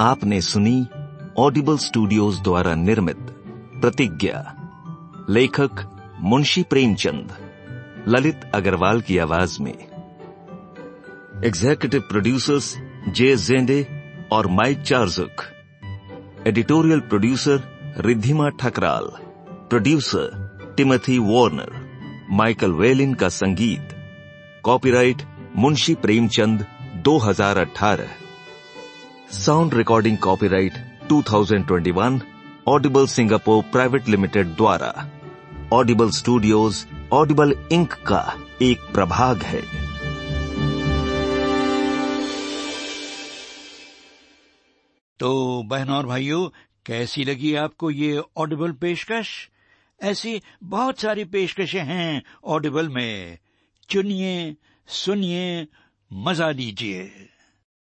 आपने सुनी Audible studios द्वारा निर्मित प्रतिज्ञा। लेखक मुंशी प्रेमचंद, ललित अग्रवाल की आवाज़ में। एग्जीक्यूटिव प्रोड्यूसर्स जे जेंडे और Mike Charzuk. Editorial producer Riddhima Thakral. Producer Timothy Warner Michael Welin का संगीत। Copyright Munshi Premchand 2018 sound recording copyright 2021 Audible Singapore private limited द्वारा। ऑडिबल स्टूडियोज ऑडिबल इंक का एक प्रभाग है। तो बहनों और भाइयों, कैसी लगी आपको ये ऑडिबल पेशकश? ऐसी बहुत सारी पेशकशें हैं ऑडिबल में। चुनिए, सुनिए, मज़ा लीजिए।